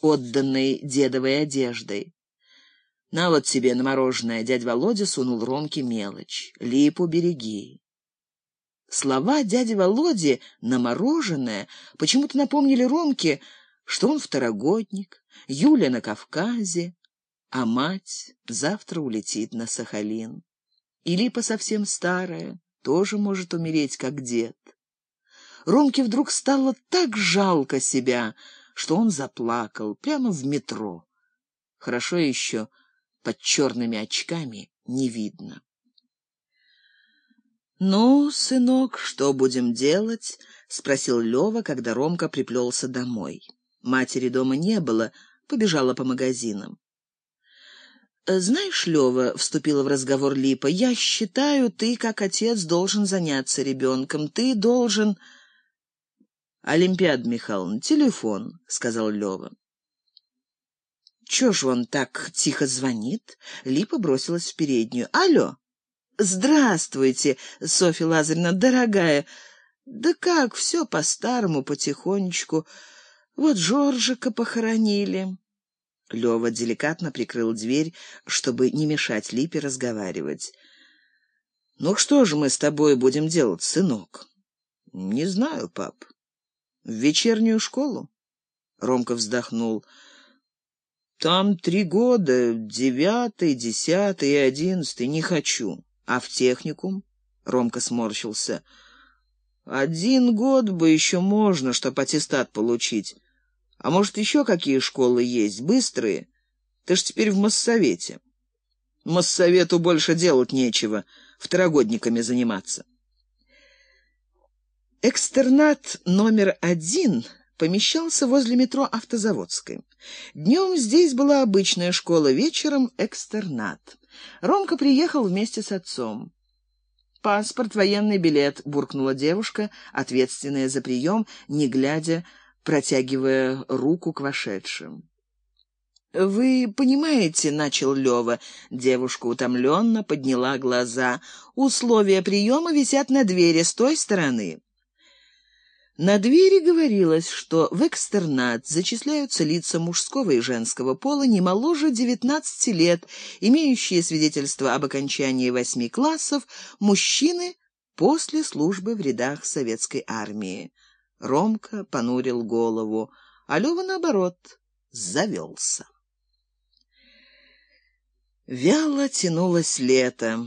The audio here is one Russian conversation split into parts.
отданной дедовой одеждой. «На вот тебе на мороженое!» — дядя Володя сунул Ромке мелочь. «Липу береги!» Слова дяди Володи на мороженое почему-то напомнили Ромке, что он второгодник, Юля на Кавказе, а мать завтра улетит на Сахалин. И Липа совсем старая, тоже может умереть, как дед. Ромке вдруг стало так жалко себя, что он заплакал прямо в метро. Хорошо еще под черными очками не видно. «Ну, сынок, что будем делать?» — спросил Лева, когда Ромка приплелся домой. Матери дома не было, побежала по магазинам. «Знаешь, Лева, — вступила в разговор Липа, — я считаю, ты, как отец, должен заняться ребенком. Ты должен...» «Олимпиада Михайловна, телефон», — сказал Лева. «Чё ж он так тихо звонит?» Липа бросилась в переднюю. «Алло!» «Здравствуйте, Софья Лазаревна, дорогая. Да как, все по-старому, потихонечку. Вот Жоржика похоронили». Лева деликатно прикрыл дверь, чтобы не мешать Липе разговаривать. «Ну что же мы с тобой будем делать, сынок?» «Не знаю, пап. В вечернюю школу?» Ромка вздохнул. «Там три года, девятый, десятый и одиннадцатый. Не хочу. А в техникум? Ромка сморщился. Один год бы еще можно, чтоб аттестат получить. А может, еще какие школы есть, быстрые? Ты ж теперь в Моссовете. Моссовету больше делать нечего, второгодниками заниматься. Экстернат номер один помещался возле метро Автозаводской. Днем здесь была обычная школа, вечером — экстернат. Ромка приехал вместе с отцом. «Паспорт, военный билет», — буркнула девушка, ответственная за прием, не глядя, протягивая руку к вошедшим. «Вы понимаете, — начал Лева, — девушка утомленно подняла глаза. Условия приема висят на двери с той стороны». На двери говорилось, что в экстернат зачисляются лица мужского и женского пола не моложе 19 лет, имеющие свидетельство об окончании восьми классов, мужчины после службы в рядах советской армии. Ромка понурил голову, а Лёва, наоборот, завелся. Вяло тянулось лето.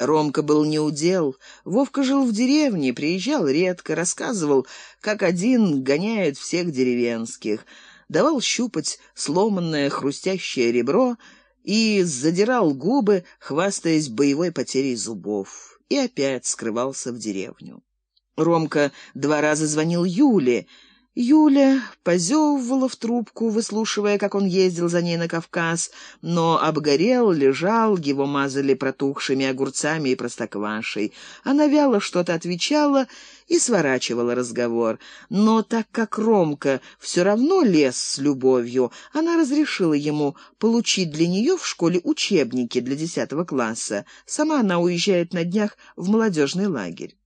Ромка был неудел. Вовка жил в деревне, приезжал редко, рассказывал, как один гоняет всех деревенских, давал щупать сломанное хрустящее ребро и задирал губы, хвастаясь боевой потерей зубов, и опять скрывался в деревню. Ромка два раза звонил Юле, Юля позевывала в трубку, выслушивая, как он ездил за ней на Кавказ, но обгорел, лежал, его мазали протухшими огурцами и простоквашей. Она вяло что-то отвечала и сворачивала разговор. Но так как Ромка все равно лез с любовью, она разрешила ему получить для нее в школе учебники для десятого класса. Сама она уезжает на днях в молодежный лагерь.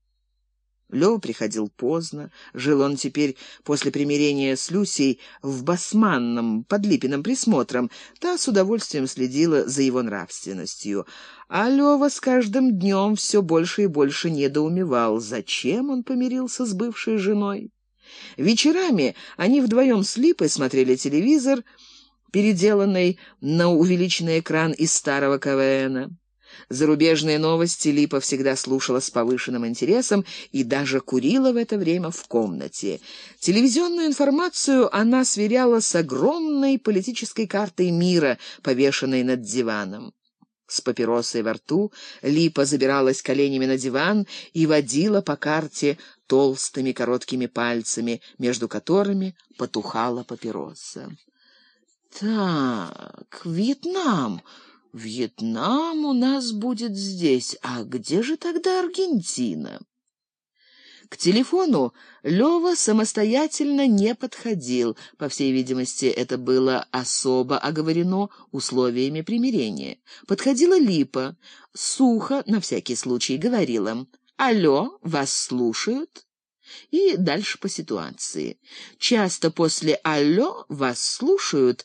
Лёва приходил поздно. Жил он теперь после примирения с Люсей в Басманном, под Липиным присмотром. Та с удовольствием следила за его нравственностью. А Лёва с каждым днем все больше и больше недоумевал, зачем он помирился с бывшей женой. Вечерами они вдвоем с Липой смотрели телевизор, переделанный на увеличенный экран из старого КВНа. Зарубежные новости Липа всегда слушала с повышенным интересом и даже курила в это время в комнате. Телевизионную информацию она сверяла с огромной политической картой мира, повешенной над диваном. С папиросой во рту Липа забиралась коленями на диван и водила по карте толстыми короткими пальцами, между которыми потухала папироса. «Так, Вьетнам!» Вьетнам у нас будет здесь, а где же тогда Аргентина? К телефону Лёва самостоятельно не подходил. По всей видимости, это было особо оговорено условиями примирения. Подходила Липа, сухо, на всякий случай, говорила. «Алло, вас слушают?» И дальше по ситуации. Часто после «алло» вас слушают,